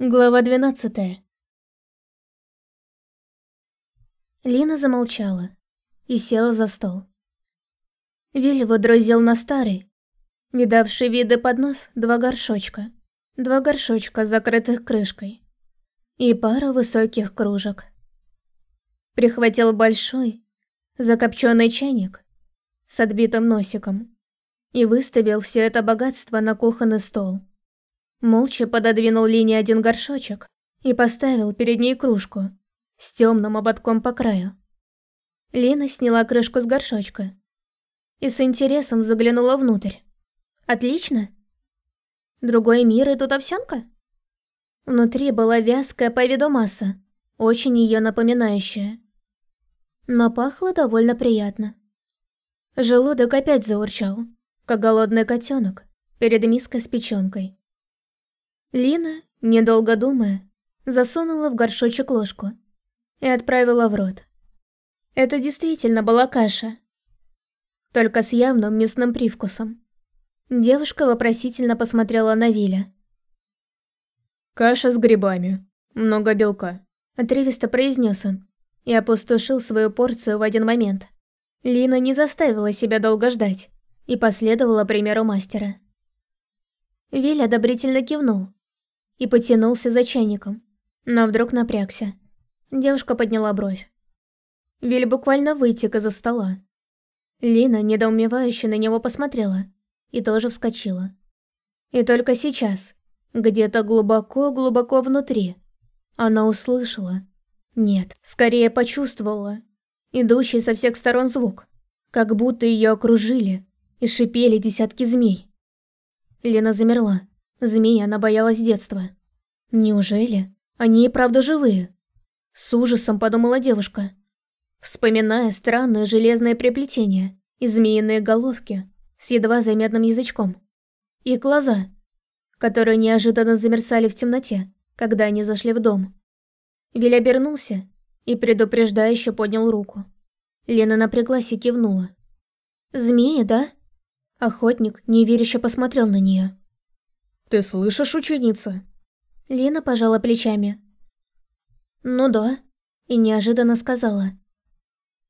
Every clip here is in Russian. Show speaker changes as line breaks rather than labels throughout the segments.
Глава 12 Лина замолчала и села за стол. Виль водрузил на старый, видавший виды поднос, два горшочка. Два горшочка, закрытых крышкой. И пару высоких кружек. Прихватил большой, закопченный чайник с отбитым носиком и выставил все это богатство на кухонный стол. Молча пододвинул Лине один горшочек и поставил перед ней кружку с темным ободком по краю. Лина сняла крышку с горшочка и с интересом заглянула внутрь. «Отлично! Другой мир и тут овсянка?» Внутри была вязкая по виду масса, очень ее напоминающая. Но пахло довольно приятно. Желудок опять заурчал, как голодный котенок перед миской с печенкой. Лина, недолго думая, засунула в горшочек ложку и отправила в рот. Это действительно была каша, только с явным мясным привкусом. Девушка вопросительно посмотрела на Виля.
«Каша с грибами. Много белка», —
отрывисто произнес он и опустошил свою порцию в один момент. Лина не заставила себя долго ждать и последовала примеру мастера. Виль одобрительно кивнул, и потянулся за чайником, но вдруг напрягся. Девушка подняла бровь. Виль буквально вытек из-за стола. Лина недоумевающе на него посмотрела и тоже вскочила. И только сейчас, где-то глубоко-глубоко внутри, она услышала, нет, скорее почувствовала, идущий со всех сторон звук, как будто ее окружили и шипели десятки змей. Лена замерла. Змеи она боялась с детства. Неужели они и правда живые? С ужасом подумала девушка, вспоминая странное железное приплетение и змеиные головки с едва заметным язычком. И глаза, которые неожиданно замерцали в темноте, когда они зашли в дом. Виль обернулся и предупреждающе поднял руку. Лена напряглась и кивнула. «Змеи, да?» Охотник неверяще посмотрел на нее.
Ты слышишь, ученица?»
Лина пожала плечами. «Ну да», и неожиданно сказала.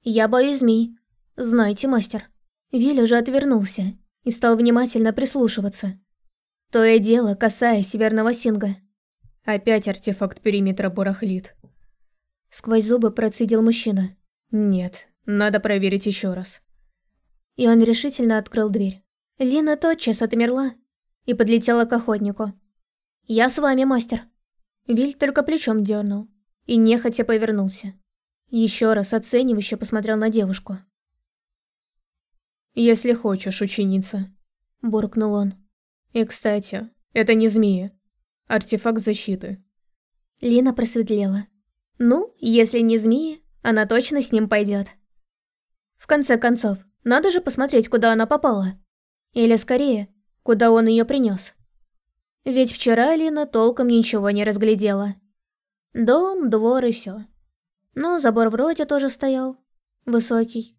«Я боюсь змей. Знаете, мастер». Виль уже отвернулся и стал внимательно прислушиваться. То и дело, касаясь Северного Синга.
Опять артефакт периметра барахлит.
Сквозь зубы процедил мужчина.
Нет, надо проверить еще раз.
И он решительно открыл дверь. Лина тотчас отмерла и подлетела к охотнику. «Я с вами, мастер». Виль только плечом дернул и нехотя повернулся. Еще раз оценивающе посмотрел на девушку.
«Если хочешь, ученица», –
буркнул он.
«И, кстати, это не змеи. Артефакт защиты».
Лина просветлела. «Ну, если не змеи, она точно с ним пойдет. В конце концов, надо же посмотреть, куда она попала. Или скорее, куда он ее принес. Ведь вчера Лина толком ничего не разглядела. Дом, двор и все. Но забор вроде тоже стоял. Высокий.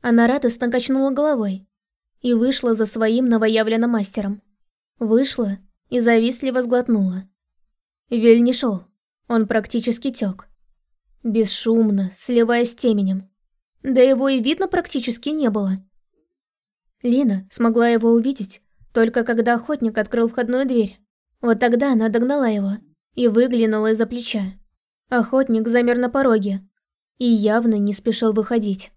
Она радостно качнула головой и вышла за своим новоявленным мастером. Вышла и завистливо сглотнула. Вель не шел, он практически тек. Бесшумно, сливаясь с теменем. Да его и видно практически не было. Лина смогла его увидеть только когда охотник открыл входную дверь. Вот тогда она догнала его и выглянула из-за плеча. Охотник замер на пороге и явно не спешил выходить.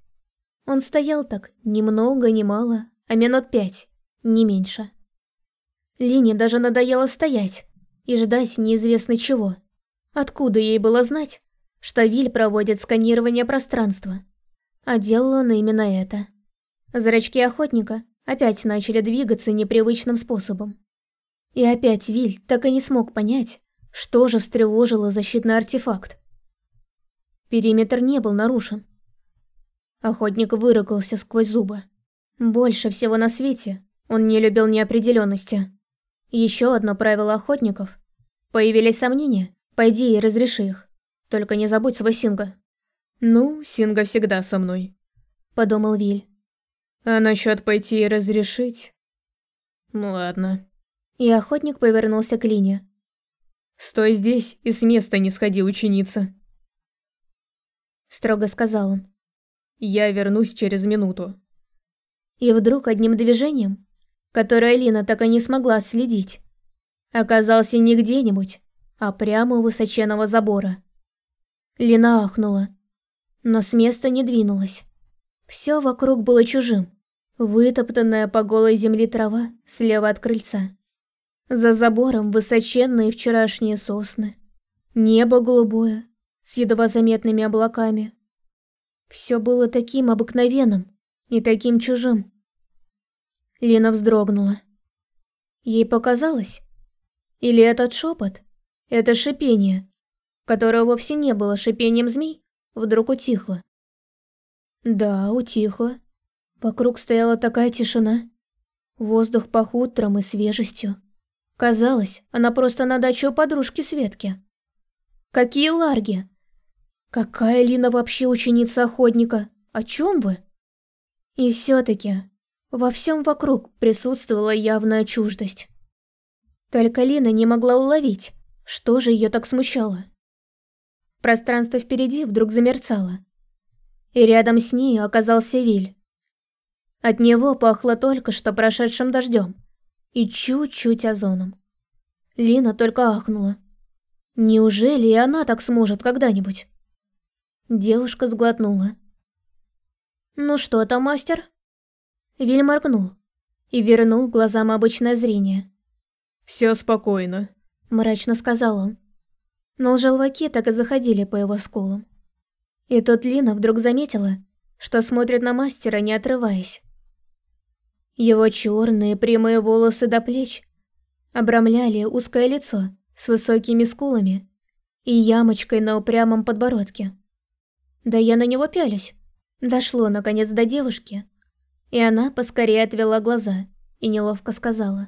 Он стоял так ни много ни мало, а минут пять, не меньше. Лине даже надоело стоять и ждать неизвестно чего. Откуда ей было знать, что Виль проводит сканирование пространства? А делал он именно это. Зрачки охотника опять начали двигаться непривычным способом. И опять Виль так и не смог понять, что же встревожило защитный артефакт. Периметр не был нарушен. Охотник выругался сквозь зубы. Больше всего на свете он не любил неопределенности. Еще одно правило охотников. Появились сомнения, пойди и разреши их. Только не забудь свой Синга.
«Ну, Синга всегда со мной», — подумал Виль. А насчет пойти и разрешить? Ну ладно.
И охотник повернулся к Лине.
«Стой здесь и с места не сходи, ученица!»
Строго сказал он.
«Я вернусь через минуту».
И вдруг одним движением, которое Лина так и не смогла следить, оказался не где-нибудь, а прямо у высоченного забора. Лина ахнула, но с места не двинулась. Все вокруг было чужим. Вытоптанная по голой земле трава слева от крыльца. За забором высоченные вчерашние сосны. Небо голубое, с едва заметными облаками. Все было таким обыкновенным и таким чужим. Лина вздрогнула. Ей показалось? Или этот шепот, это шипение, которое вовсе не было шипением змей, вдруг утихло? Да, утихло. Вокруг стояла такая тишина. Воздух пах утром и свежестью. Казалось, она просто на даче у подружки Светки. Какие ларги? Какая Лина вообще ученица охотника? О чем вы? И все-таки во всем вокруг присутствовала явная чуждость. Только Лина не могла уловить, что же ее так смущало. Пространство впереди вдруг замерцало. И рядом с ней оказался Виль. От него пахло только что прошедшим дождем и чуть-чуть озоном. Лина только ахнула. Неужели и она так сможет когда-нибудь? Девушка сглотнула. «Ну что там, мастер?» Виль моргнул и вернул глазам обычное зрение.
«Все спокойно», –
мрачно сказал он. Но желваки так и заходили по его скулам. И тут Лина вдруг заметила, что смотрит на мастера, не отрываясь. Его черные прямые волосы до плеч обрамляли узкое лицо с высокими скулами и ямочкой на упрямом подбородке. Да я на него пялюсь. Дошло наконец до девушки, и она поскорее отвела глаза и неловко сказала.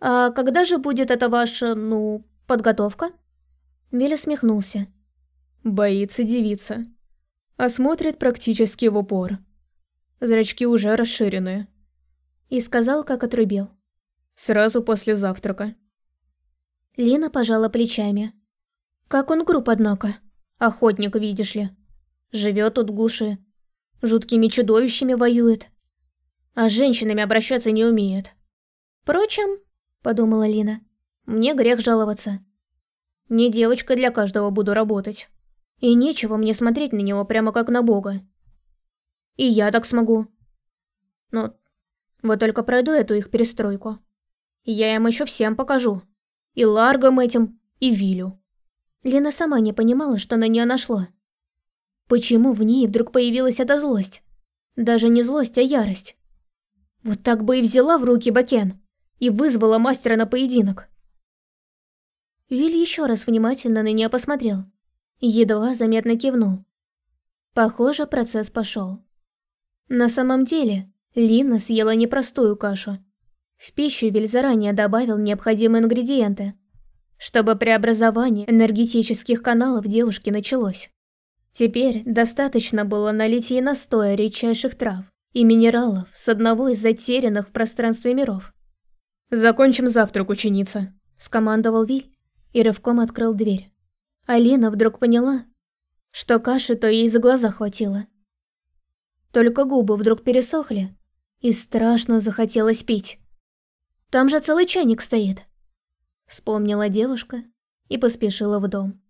«А когда же будет эта ваша, ну, подготовка?» Миля смехнулся.
«Боится девица. А смотрит практически в упор. Зрачки уже расширенные
и сказал, как отрубил.
«Сразу после завтрака».
Лина пожала плечами. «Как он груб, однако. Охотник, видишь ли. Живет тут в глуши. Жуткими чудовищами воюет. А с женщинами обращаться не умеет. Впрочем, подумала Лина, мне грех жаловаться. Не девочка для каждого буду работать. И нечего мне смотреть на него прямо как на бога. И я так смогу. Но вот только пройду эту их перестройку. Я им еще всем покажу. И Ларгам этим, и Вилю. Лена сама не понимала, что на нее нашло. Почему в ней вдруг появилась эта злость? Даже не злость, а ярость. Вот так бы и взяла в руки Бакен и вызвала мастера на поединок. Виль еще раз внимательно на нее посмотрел и едва заметно кивнул. Похоже, процесс пошел. На самом деле, Лина съела непростую кашу. В пищу Виль заранее добавил необходимые ингредиенты, чтобы преобразование энергетических каналов девушки началось. Теперь достаточно было налить ей настоя редчайших трав и минералов с одного из затерянных в пространстве миров.
«Закончим завтрак, ученица», –
скомандовал Виль и рывком открыл дверь. Алина вдруг поняла, что каши-то ей за глаза хватило. Только губы вдруг пересохли, и страшно захотелось пить. Там же целый чайник стоит. Вспомнила девушка и поспешила в дом.